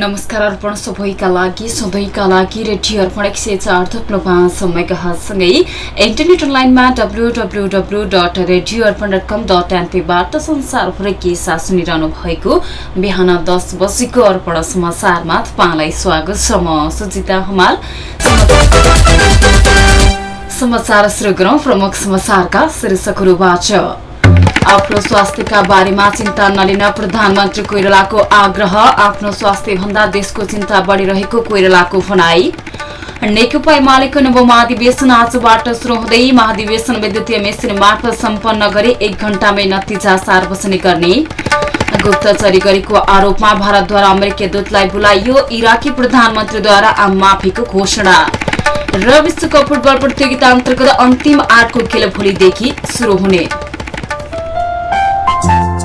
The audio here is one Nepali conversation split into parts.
नमस्कार अर्पण सबैका लागि सधैँका लागि रेडियो अर्पण एक सय चार थप्लो पाँच मेगासँगै इन्टरनेट अनलाइनमा W W W dot radio Arpan dot com dot एनपीबाट संसारभरि के साथ सुनिरहनु भएको बिहान दस बजीको अर्पण समाचारमा तपाईँलाई स्वागत छ म सुजिता हमाल। समाचार सुरु गरौँ प्रमुख समाचारका शीर्षकहरूबाट। आफ्नो स्वास्थ्यका बारेमा चिन्ता नलिन प्रधानमन्त्री कोइरालाको आग्रह। आफ्नो स्वास्थ्य भन्दा देशको चिन्ता बढ़िरहेको कोइरालाको भनाई। नेकपा एमालेको नव महाधिवेशन आजबाट शुरू हुँदै महाधिवेशन विद्युतीय मेसिन मार्फत सम्पन्न गरी एक घण्टामै नतिजा सार्वजनिक गर्ने। गुप्तचरी गरेको आरोपमा भारतद्वारा अमेरिकी दूतलाई बोलाइयो इराकी प्रधानमन्त्रीद्वारा आम माफीको घोषणा। र विश्वकप फुटबल प्रतियोगिता अन्तर्गत अन्तिम आठको खेल भोलिदेखि शुरू हुने।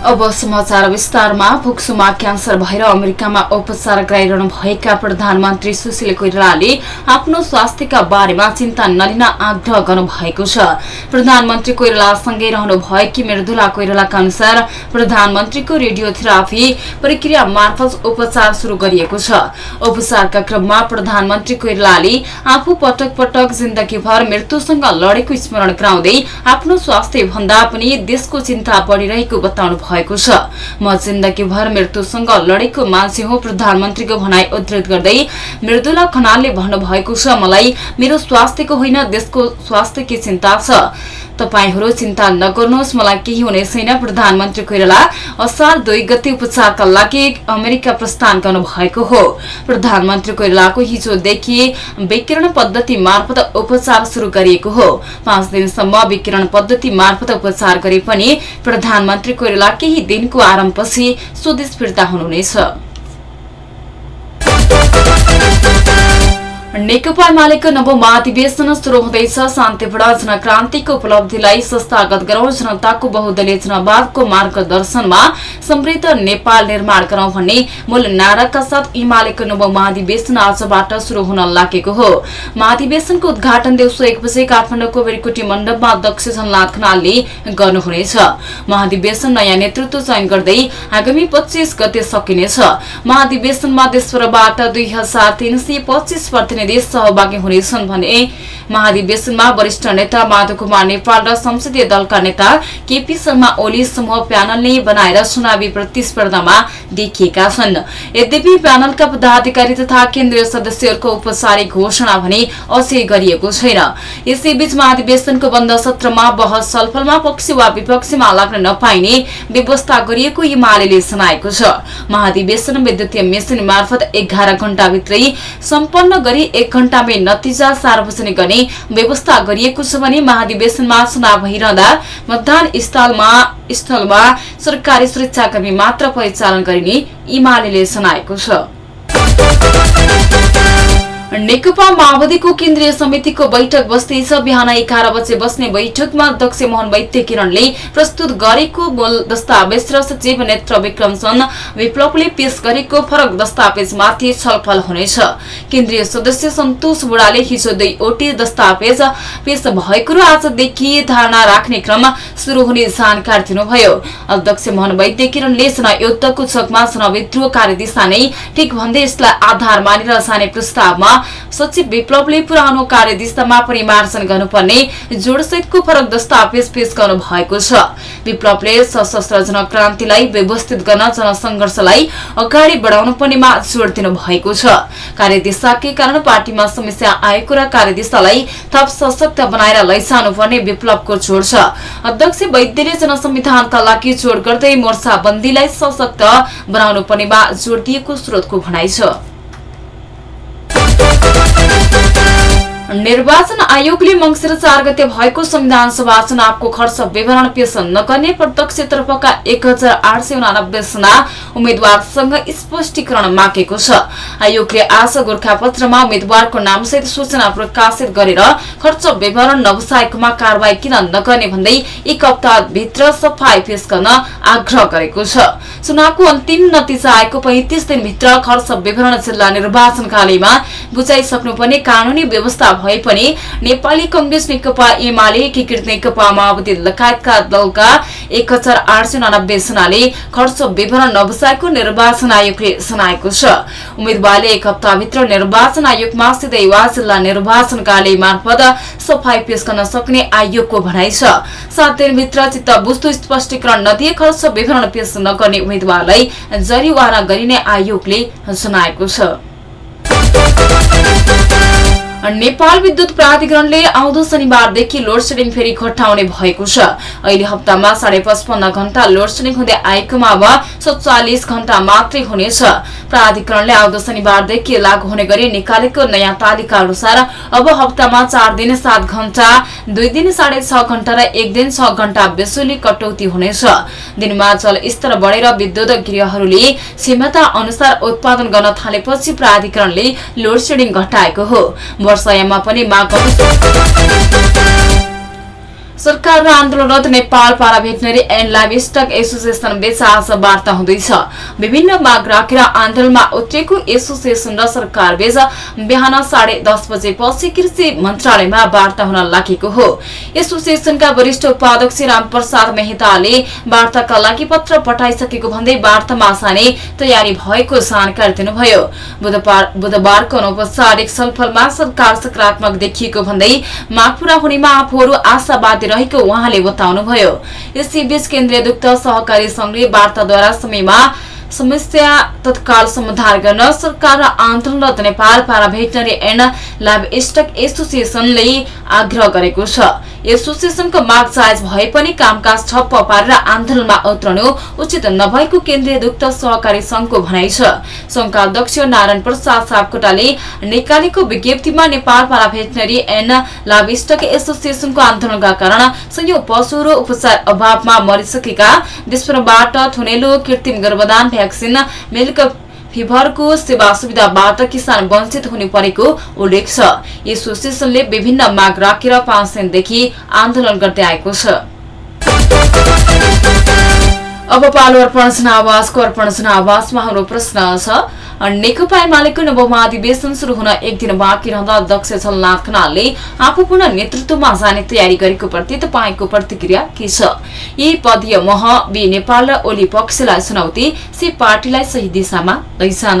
अब समाचार विस्तारमा फुक्सुमा क्यान्सर भएर अमेरिकामा उपचार गराइरहनु भएका प्रधानमन्त्री सुशील कोइरालाले आफ्नो स्वास्थ्यका बारेमा चिन्ता नलिन आग्रह गर्नु भएको छ। प्रधानमन्त्री कोइरालासँगै रहनु भएकी मृदुला कोइरालाका अनुसार प्रधानमन्त्रीको रेडियोथेरापी प्रक्रिया मार्फत उपचार शुरू गरिएको छ। उपचारका क्रममा प्रधानमन्त्री कोइरालाले आफू पटक पटक जिन्दगीभर मृत्युसँग लडेको स्मरण गराउँदै आफ्नो स्वास्थ्य भन्दा पनि देशको चिन्ता बढ़िरहेको बताउनु भएको छ। म जिन्दगीभर मृत्युसँग लडेको मान्छे हो प्रधानमन्त्रीको भनाई उद्धृत गर्दै मृदुला खनालले भन्नुभएको छ मलाई मेरो स्वास्थ्यको होइन देशको स्वास्थ्यकी चिन्ता छ। तपाईँहरू चिन्ता नगर्नुहोस् मलाई केही हुने छैन प्रधानमन्त्री कोइराला। असार दुई गते उपचारका लागि अमेरिका प्रस्थान गर्नु भएको हो। प्रधानमन्त्री कोइरालाको हिजोदेखि विकिरण पद्धति मार्फत उपचार शुरू गरिएको हो। पाँच दिनसम्म विकिरण पद्धति मार्फत उपचार गरे पनि प्रधानमन्त्री कोइराला केही दिनको आरम्भपछि स्वदेश फिर्ता हुनुहुनेछ। नेकपा एमालेको नव महाधिवेशन शुरू हुँदैछ। शान्तिपूर्ण जनक्रान्तिको उपलब्धिलाई संस्थागत गरौं। जनताको बहुदलीय जनवादको मार्गदर्शनमा समृद्ध नेपाल निर्माण गरौं भन्ने मूल नाराका साथ एमालेको नव महाधिवेशन आजबाट शुरू हुन लागेको हो। महाधिवेशनको उद्घाटन दिउँसो एक बजे काठमाडौँको बेरकुटी मण्डपमा अध्यक्ष झनलाथ खनालले गर्नुहुनेछ। महाधिवेशन नयाँ नेतृत्व चयन गर्दै आगामी पच्चीस गते सकिनेछ। महाधिवेशनमा देशभरबाट दुई हजार तीन प्रतिनिधि सहभागी हुनेछन् भने महाधिवेशनमा वरिष्ठ नेता माधव कुमार नेपाल र संसदीय दलका नेता केपी शर्मा ओली समूह प्यानलले बनाएर चुनावी प्रतिस्पर्धामा देखिएका छन्। यद्यपि प्यानलका पदाधिकारी तथा केन्द्रीय सदस्यहरूको औपचारिक घोषणा भने अझै गरिएको छैन। यसैबीच महाधिवेशनको बन्द सत्रमा बहस छलफलमा पक्ष वा विपक्षमा लाग्न नपाइने व्यवस्था गरिएको एमाले जनाएको छ। महाधिवेशन विद्युतीय मेसिन मार्फत एघार घण्टाभित्रै सम्पन्न गरी एक घण्टामै नतिजा सार्वजनिक गर्ने व्यवस्था गरिएको छ भने महाधिवेशनमा चुनाव भइरहँदा मतदान स्थलमा स्थलमा सरकारी सुरक्षाकर्मी मात्र परिचालन गरिने इमाले जनाएको छ। नेकपा माओवादीको केन्द्रीय समितिको बैठक बस्दैछ बिहान एघार बजे बस्ने बैठकमा अध्यक्ष मोहन वैद्य किरणले प्रस्तुत गरेको मूल दस्तावेज र सचिव नेत्र विक्रमसन विप्लवले पेश गरेको फरक दस्तावेजमाथि छलफल हुनेछ। केन्द्रीय सदस्य सन्तोष बुढाले हिजो दुईवटै दस्तावेज पेश भएको र आजदेखि धारणा राख्ने क्रम शुरू हुने जानकारी दिनुभयो। अध्यक्ष मोहन वैद्य किरणले जनयुद्धको चकमा जनविद्रोह कार्यदिशा नै ठिक भन्दै यसलाई आधार मानेर जाने प्रस्तावमा सचिव विप्लवले पुरानो कार्यदिशामा परिमार्जन गर्नुपर्ने जोडसहितको फरक दस्तावेज पेश गर्नु भएको छ। विप्लवले सशस्त्र जनक्रान्तिलाई व्यवस्थित गर्न जनसंघर्षलाई अगाडि बढाउनु पर्नेमा जोड़ दिनु भएको छ कार्यदिशाकै कारण पार्टीमा समस्या आएको र कार्यदिशालाई थप सशक्त बनाएर लैजानुपर्ने विप्लवको जोड़ छ। अध्यक्ष वैद्यले जनसंविधानका लागि जोड़ गर्दै मोर्चाबन्दीलाई सशक्त बनाउनु पर्नेमा जोड़ दिएको स्रोतको भनाइ छ। निर्वाचन आयोगले मङ्सिर चार गते भएको संविधान सभा चुनावको खर्च विवरण पेश नगर्ने प्रत्यक्षतर्फका एक हजार आठ सय उनानब्बे जना उम्मेद्वारसँग स्पष्टीकरण मागेको छ। आयोगले आज गोर्खापत्रमा उम्मेद्वारको नामसहित सूचना प्रकाशित गरेर खर्च विवरण नबसाएकोमा कारवाही किन नगर्ने भन्दै एक हप्ताभित्र सफाई पेश गर्न आग्रह गरेको छ। चुनावको अन्तिम नतिजा आएको पैंतिस दिनभित्र खर्च विवरण जिल्ला निर्वाचन कार्यालयमा बुझाइसक्नुपर्ने कानूनी व्यवस्था भए पनि नेपाली कंग्रेस नेकपा एमाले एकीकृत नेकपा माओवादी लगायतका दलका एक हजार आठ सय उनानब्बे जनाले खर्च विवरण नबसाएको निर्वाचन आयोगले जनाएको छ उम्मेद्वारले एक हप्ताभित्र निर्वाचन आयोगमा सिधै वा जिल्ला निर्वाचन कार्यालय मार्फत सफाई पेश गर्न सक्ने आयोगको भनाइ छ सात दिनभित्र चित्त बुझ्दो स्पष्टीकरण नदिए खर्च विवरण पेश नगर्ने उम्मेद्वारलाई जरिवाना गरिने आयोगले जनाएको छ नेपाल विद्युत प्राधिकरणले आउँदो शनिबारदेखि लोड सेडिङ फेरि घटाउने भएको छ। अहिले हप्तामा साढे पचपन्न घण्टा लोड सेडिङ हुँदै आएकोमा अब सत्तालिस घण्टा मात्रै हुनेछ। प्राधिकरणले आउँदो शनिबारदेखि लागू हुने गरी निकालेको नयाँ तालिका अनुसार अब हप्तामा चार दिन सात घण्टा दुई दिन साढे छ घण्टा र एक दिन छ घण्टा बिजुली कटौती हुनेछ। दिनमा जल स्तर बढेर विद्युत गृहहरूले क्षमता अनुसार उत्पादन गर्न थालेपछि प्राधिकरणले लोड सेडिङ घटाएको हो। वर्षायाममा पनि माग सरकार र आन्दोलनरत Nepal para veterinary and livestock association बीच आज वार्ता हुँदैछ। विभिन्न माग राखेर आन्दोलनमा उत्रिएको एसोसिएसन र सरकार बीच बिहान साढे दस बजेपछि कृषि मन्त्रालयमा वार्ता हुन लागेको हो। एसोसिएसनका वरिष्ठ उपाध्यक्ष रामप्रसाद मेहताले वार्ताका लागि पत्र पठाइसकेको भन्दै वार्तामा साने तयारी भएको जानकारी दिनुभयो। बुधबार बुधबारको अनौपचारिक छलफलमा सरकार सकारात्मक देखिएको भन्दै माग पूरा हुनेमा आफूहरू आशावादी रहेको उहाँले बताउनुभयो। यसैबीच केन्द्रीय दुग्ध सहकारी संघले वार्ताद्वारा समयमा समस्या तत्काल समाधान गर्न सरकार र आन्दोलनरत Nepal para veterinary and livestock एसोसिएसनले आग्रह गरेको छ। एसोसिएसनको माग जायज भए पनि कामकाज ठप्प पारेर आन्दोलनमा उत्रनु उचित नभएको केन्द्रीय दुग्ध सहकारी संघको भनाइ छ। संघका अध्यक्ष नारायण प्रसाद सापकोटाले निकालेको विज्ञप्तिमा Nepal para veterinary and livestock एसोसिएसनको आन्दोलनका कारण संयौं पशुहरू उपचार अभावमा मरिसकेका विश्वबाट थुनेलो कृत्रिम गर्भदान भ्याक्सिन मिल्क फिभरको सेवा सुविधाबाट किसान वञ्चित हुने परेको उल्लेख छ। एसोसिएसनले विभिन्न माग राखेर पाँच दिनदेखि आन्दोलन गर्दै आएको छ। अब पालो अर्पण जनावासको अर्पण जनावासमा हाम्रो प्रश्न छ नेकपा एमालेको नवमहाधिवेशन शुरू हुन एक दिन बाँकी रहँदा अध्यक्ष झलनाथ खनालले आफू पुनः नेतृत्वमा जाने तयारी गरेको प्रति तपाईँको प्रतिक्रिया के छ? यी पदीय मह बी नेपाल र ओली पक्षलाई चुनौती सी पार्टीलाई सही दिशामा लैजान।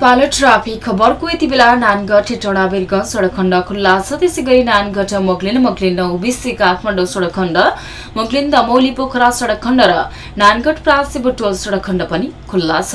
पालो ट्राफिक खबरको यति बेला नानगढ टोडा बेरगंज सडक खण्ड खुल्ला छ त्यसै गरी नानगढ मोकलिन मोकलिन ओबिसी काठमाडौँ सडक खण्ड मोकलिन दमौली पोखरा सडक खण्ड र नानगढ प्रासी बुटोल सडक खण्ड पनि खुल्ला छ।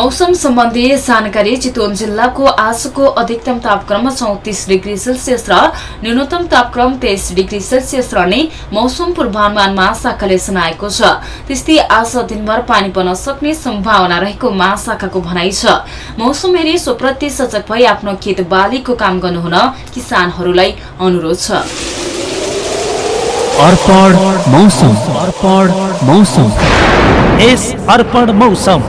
मौसम सम्बन्धी जानकारी चितवन जिल्लाको आजको अधिकतम तापक्रम चौतिस डिग्री सेल्सियस र न्यूनतम तापक्रम तेइस डिग्री सेल्सियस रहने मौसम पूर्वानुमान महाशाखाले जनाएको छ। त्यस्तै आज दिनभर पानी पर्न सक्ने सम्भावना रहेको महाशाखाको भनाइ छ। मौसम हेरी सोप्रति सजग भई आफ्नो खेत बालीको काम गर्नुहुन किसानहरूलाई अनुरोध छ। अर्पण मौसम। अर्पण मौसम। यस अर्पण मौसम।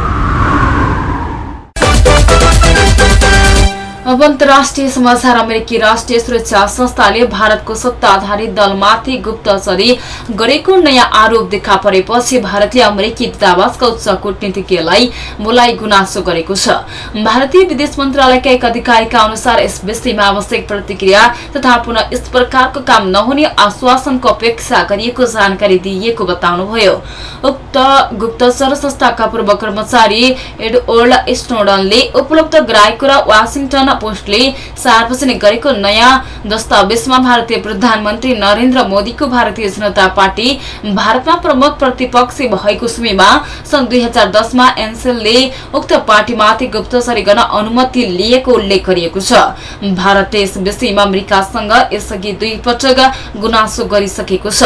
अब अन्तर्राष्ट्रिय समाचार अमेरिकी राष्ट्रिय सुरक्षा संस्थाले भारतको सत्ताधारी दलमाथि गुप्तचरी गरेको नयाँ आरोप देखा परेपछि भारतले अमेरिकी दूतावासका उच्च कूटनीतिज्ञलाई बोलाइ गुनासो गरेको छ। भारतीय विदेश मन्त्रालयका एक अधिकारीका अनुसार यस विषयमा आवश्यक प्रतिक्रिया तथा पुनः यस प्रकारको काम नहुने आश्वासनको अपेक्षा गरिएको जानकारी दिइएको बताउनुभयो। उक्त गुप्तचर संस्थाका पूर्व कर्मचारी एडवर्ड स्नोडनले उपलब्ध गराएको र वासिङटन पोस्टले सार्वजनिक गरेको नयाँ दस्तावेजमा भारतीय प्रधानमन्त्री नरेन्द्र मोदीको भारतीय जनता पार्टी भारतमा प्रमुख प्रतिपक्षी भएको समयमा सन् दुई हजार दसमा एनसेलले उक्त पार्टीमाथि गुप्तचरी गर्न अनुमति लिएको उल्लेख गरिएको छ। भारतले यस विषयमा अमेरिकासँग यसअघि दुई पटक गुनासो गरिसकेको छ।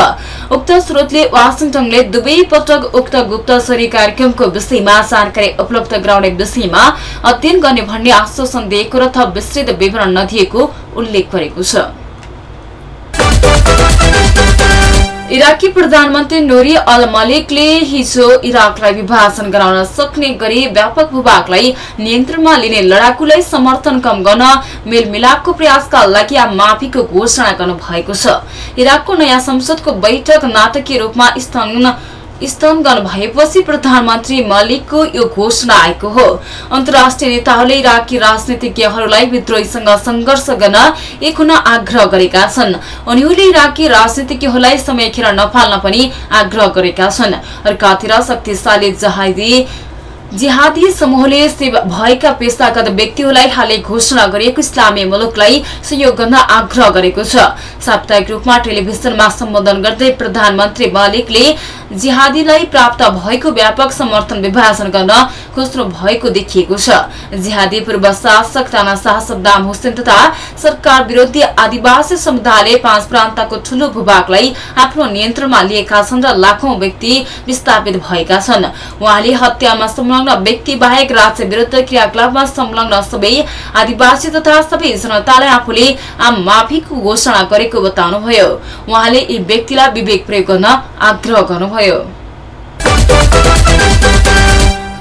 उक्त स्रोतले वासिङटनले दुवै पटक उक्त गुप्तचरी कार्यक्रमको विषयमा जानकारी उपलब्ध गराउने विषयमा अध्ययन गर्ने भन्ने आश्वासन दिएको र विस्तृत विवरण नदिएको उल्लेख गरेको छ। इराकी प्रधानमन्त्री नोरी अल मलिकले हिजो इराकलाई विभाजन गराउन सक्ने गरी व्यापक भूभागलाई नियन्त्रणमा लिने लडाकुलाई समर्थन कम गर्न मेलमिलापको प्रयासका लागि माफीको घोषणा गर्नुभएको छ। इराकको नयाँ संसदको बैठक नाटकीय रूपमा स्थगन स्तम्भन भएपछि प्रधानमन्त्री मलिकको यो घोषणा आएको हो। अन्तर्राष्ट्रिय नेताहरूले इराकी राजनीतिज्ञहरूलाई विद्रोहीसँग संघर्ष गर्न एक हुन आग्रह गरेका छन्। उनीहरूले इराकी राजनीतिज्ञहरूलाई समय खेर नफाल्न पनि आग्रह गरेका छन्। अर्कातिर शक्तिशाली जहादी जिहादी समूहले भएका पेसागत व्यक्तिहरूलाई हालै घोषणा गरिएको इस्लामी मुलुकलाई सहयोग गर्न आग्रह गरेको छ। साप्ताहिक रूपमा टेलिभिजनमा सम्बोधन गर्दै प्रधानमन्त्री मलिकले जिहादीलाई प्राप्त भएको व्यापक समर्थन विभाजन गर्न खोज्नु भएको देखिएको छ। जिहादी पूर्व शासक राणा शाह सद्दाम हुसेन तथा सरकार विरोधी आदिवासी समुदायले पाँच प्रान्तको ठूलो भूभागलाई आफ्नो नियन्त्रणमा लिएका छन् र लाखौं व्यक्ति विस्थापित भएका छन्। उहाँले हत्यामा संलग्न व्यक्ति बाहेक राज्य विरुद्ध क्रियाकलापमा संलग्न सबै आदिवासी तथा सबै जनतालाई आफूले आम माफीको घोषणा गरेको बताउनुभयो। उहाँले यी व्यक्तिलाई विवेक प्रयोग गर्न आग्रह गर्नुभयो।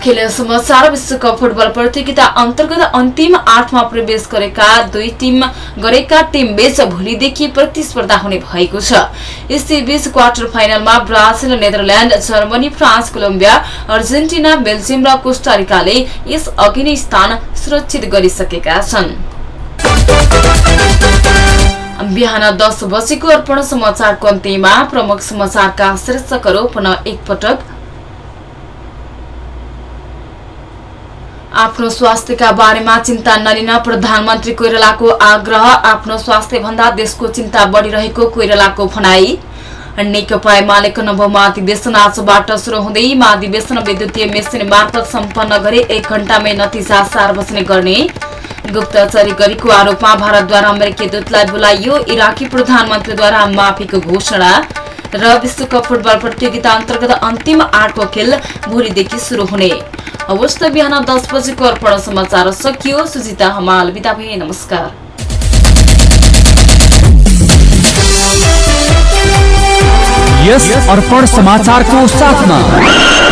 खेल समाचार विश्वकप फुटबल प्रतियोगिता अन्तर्गत अन्तिम आठमा प्रवेश गरेका दुई टिम गरेका टिम बीच भोलिदेखि प्रतिस्पर्धा हुने भएको छ। यसैबीच क्वार्टर फाइनलमा Brazil Netherlands Germany France Colombia Argentina Belgium र कोस्टारिकाले यस अघि नै स्थान सुरक्षित गरिसकेका छन्। बिहान दस बजेको अर्पण समाचारको अन्त्यमा प्रमुख समाचारका शीर्षकहरू पुनः एकपटक। आफ्नो स्वास्थ्यका बारेमा चिन्ता नलिन प्रधानमन्त्री कोइरालाको आग्रह आफ्नो स्वास्थ्य भन्दा देशको चिन्ता बढ़िरहेको कोइरालाको भनाई। नेकपा एमालेको नवौं महाधिवेशन आजबाट शुरू हुँदै महाधिवेशन विद्युतीय मेसिन मार्फत सम्पन्न गरी एक घण्टामै नतिजा सार्वजनिक गर्ने। गुप्तचरी गरेको आरोपमा भारतद्वारा अमेरिकी दूतलाई बोलाइयो इराकी प्रधानमन्त्रीद्वारा माफीको घोषणा र विश्वकप फुटबल प्रतियोगिता अन्तर्गत अन्तिम आठको खेल भोलिदेखि शुरू हुने। अवस्था बिहान दस बजेको अर्पण समाचार सकियो। सुजिता हमाल बिदा भए नमस्कार। यस अर्पण समाचारको साथमा।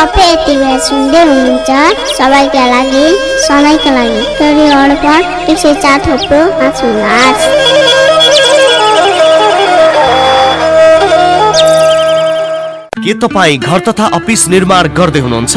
तपाईँ सुन्दै हुनुहुन्छ सबैका लागि सधैँका लागि चार थोप्रो के तपाईँ घर तथा अफिस निर्माण गर्दै हुनुहुन्छ?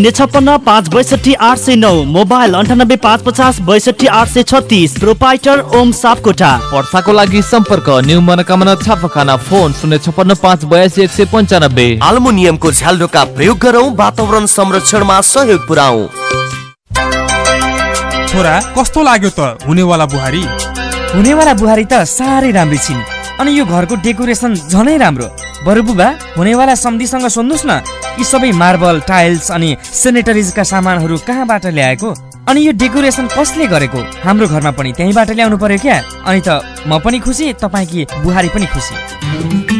शून्य छप्पन्न पाँच बैसठी आठ सय नौ मोबाइल अन्ठानब्बे पाँच पचास बैसठी आठ सय छत्तिस प्रोपाइटर ओम सापकोटा वर्षाको लागि सम्पर्क न्यू मनोकामना छापाखाना फोन शून्य छप्पन्न पाँच बयासी एक सय पन्चानब्बे। आल्मुनियमको झ्यालडोका प्रयोग गरौँ वातावरण संरक्षणमा सहयोग पुऱ्याउ छोरा कस्तो लाग्यो त हुनेवाला बुहारी? हुनेवाला बुहारी त साह्रै राम्री छिन्। अनि यो घरको डेकोरेसन झनै राम्रो। बरु बुबा हुनेवाला सम्धिसँग सोध्नुहोस् न। यी सबै मार्बल टाइल्स अनि सेनेटरिजका सामानहरू कहाँबाट ल्याएको? अनि यो डेकोरेसन कसले गरेको? हाम्रो घरमा पनि त्यहीँबाट ल्याउनु पर्यो क्या? अनि त म पनि खुसी तपाईँकी बुहारी पनि खुसी?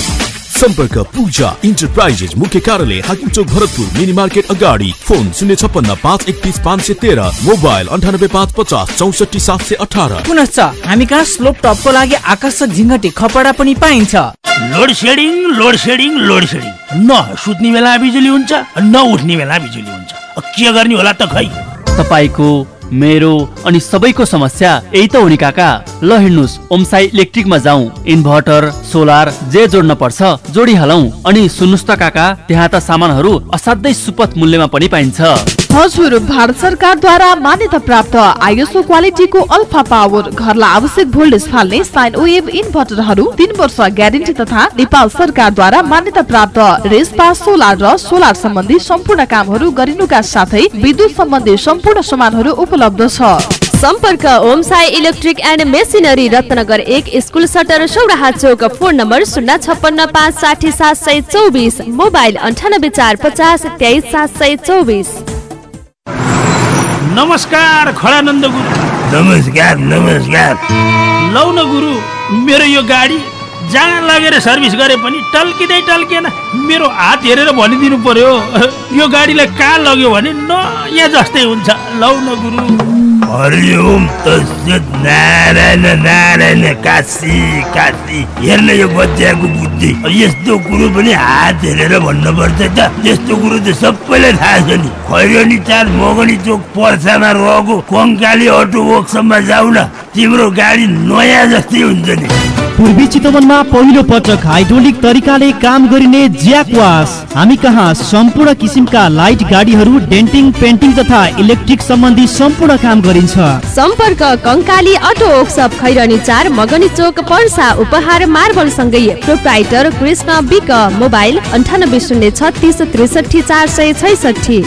सम्पर्क पूजा इन्टरप्राइजेस मुख्य कार्यालय हाकिम चोक भरतपुर मिनी मार्केट अगाडि। फोन शून्य छप्पन्न पाँच एकतिस पाँच सय तेह्र। मोबाइल अन्ठानब्बे पाँच पचास चौसठी सात सय अठार। पुनश्च हामी कहाँ स्लोप टपको लागि आकर्षक झिङ्गटे खपडा पनि पाइन्छ। Load shedding load shedding load shedding न सुत्ने बेला बिजुली हुन्छ न उठ्ने बेला बिजुली हुन्छ। के गर्ने होला त खै? तपाईँको मेरो अनि सबैको समस्या यही त हो नि काका। ल हिँड्नुहोस् ओमसाई इलेक्ट्रिकमा जाउँ। इन्भर्टर सोलर जे जोड्न पर्छ जोडिहालौँ। अनि सुन्नुहोस् त काका त्यहाँ त सामानहरू असाध्यै सुपथ मूल्यमा पनि पाइन्छ। हजुर भारत सरकारद्वारा मान्यता प्राप्त आइएसओ क्वालिटीको अल्फा पावर घरलाई आवश्यक भोल्टेज फाल्ने साइन वेभ इन्भर्टरहरू तीन वर्ष ग्यारेन्टी तथा नेपाल सरकारद्वारा मान्यता प्राप्त रेसपा सोलर र सोलर सम्बन्धी सम्पूर्ण कामहरू गरिनुका साथै विद्युत सम्बन्धी सम्पूर्ण सामानहरू उपलब्ध छ। सम्पर्क Om Sai electric and machinery Ratnanagar एक school shutter Sauraha Chowk phone number शून्य छप्पन्न पाँच साठी सात सय चौबिस मोबाइल अन्ठानब्बे चार पचास तेइस सात सय चौबिस। नमस्कार खडानन्द गुरु। नमस्कार नमस्कार। लौ न गुरु मेरो यो गाडी जहाँ लगेर सर्भिस गरे पनि टल्किँदै टल्किएन। मेरो हात हेरेर भनिदिनु पर्यो। यो गाडीलाई कहाँ लग्यो भने नयाँ जस्तै हुन्छ। लौ न गुरु। हरिओम तस्सत नारायण नारायण काशी काशी हेर्न यो बच्चाको बुद्धि यस्तो कुरो पनि हात हेरेर भन्नुपर्छ त यस्तो कुरो त सबैलाई थाहा छ नि खैरनी चार मगनी चोक पर्सामा रहेको कङ्काली अटो वर्कसपमा जाऊ न तिम्रो गाडी नयाँ जस्तै हुन्छ नि पूर्वी चितवनमा पहिलो पटक हाइड्रोलिक तरिकाले काम गरिने ज्याकवास हामी कहाँ सम्पूर्ण किसिमका लाइट गाडीहरू डेन्टिङ पेन्टिङ तथा इलेक्ट्रिक सम्बन्धी सम्पूर्ण काम गरिन्छ। सम्पर्क कङ्काली अटो वर्कसप खैरनी चार मगनी चोक पर्सा उपहार मार्बल सँगै प्रोप्राइटर कृष्ण बिक मोबाइल अन्ठानब्बे शून्य छत्तिस त्रिसठी चार सय छैसठी।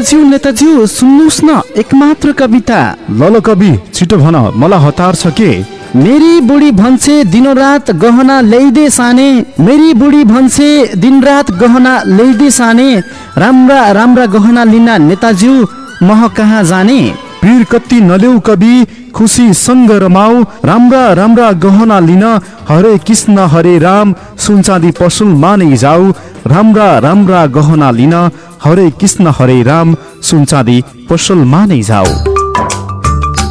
नेताज्यू नेताज्यू सुन्नुहोस् न एकमात्र कविता। ल कवि छिटो भन मलाई हतार छ के? मेरी बुढी भन्छे दिनरात गहना ल्याइदे साने। मेरी बुढी भन्छे दिनरात गहना ल्याइदे साने। राम्रा राम्रा गहना लिन नेताज्यू मह कहाँ जाने? पीर कति नलेउ कवि खुसी सङ्ग रमाऊ राम्रा राम्रा गहना लिन हरे कृष्ण हरे राम। सुनचाँदी पसलमा नै जाऊ राम्रा राम्रा गहना लिन हरे कृष्ण हरे राम सुनचाँदी पसलमा नै जाऊ।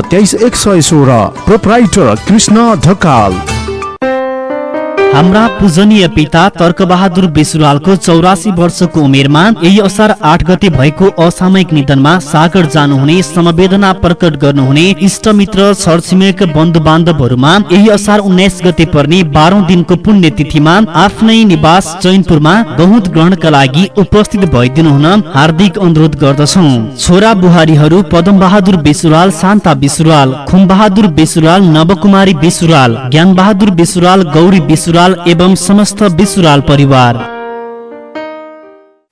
तेइस एक सय सोह्र प्रोप्राइटर कृष्ण ढकाल। हाम्रा पूजनीय पिता तर्कबहादुर बेसुरालको चौरासी वर्षको उमेरमा यही असार आठ गते भएको असामयिक निधनमा सागर जानुहुने समवेदना प्रकट गर्नुहुने इष्टमित्र छरछिमेक बन्धु बान्धवहरूमा यही असार उन्नाइस गते पर्ने बाह्रौं दिनको पुण्यतिथिमा आफ्नै निवास चैनपुरमा गहुँत ग्रहणका लागि उपस्थित भइदिनु हुन हार्दिक अनुरोध गर्दछौ। छोरा बुहारीहरू पदम बहादुर बेसुराल शान्ता बेसुराल खुमबहादुर बेसुराल नवकुमारी बेसुराल ज्ञान बहादुर बेसुराल गौरी बेसुराल एवं समस्त बेसुराल परिवार।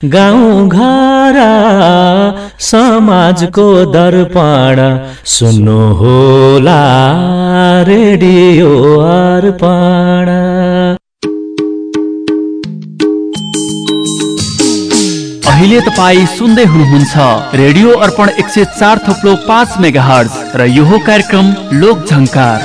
गाउँ घर समाजको दर्पण सुन्नु होला रेडियो अर्पण। अहिले तपाईँ सुन्दै हुनुहुन्छ रेडियो अर्पण एक सय चार थप्लो पाँच मेगा र यो कार्यक्रम लोक झङ्कार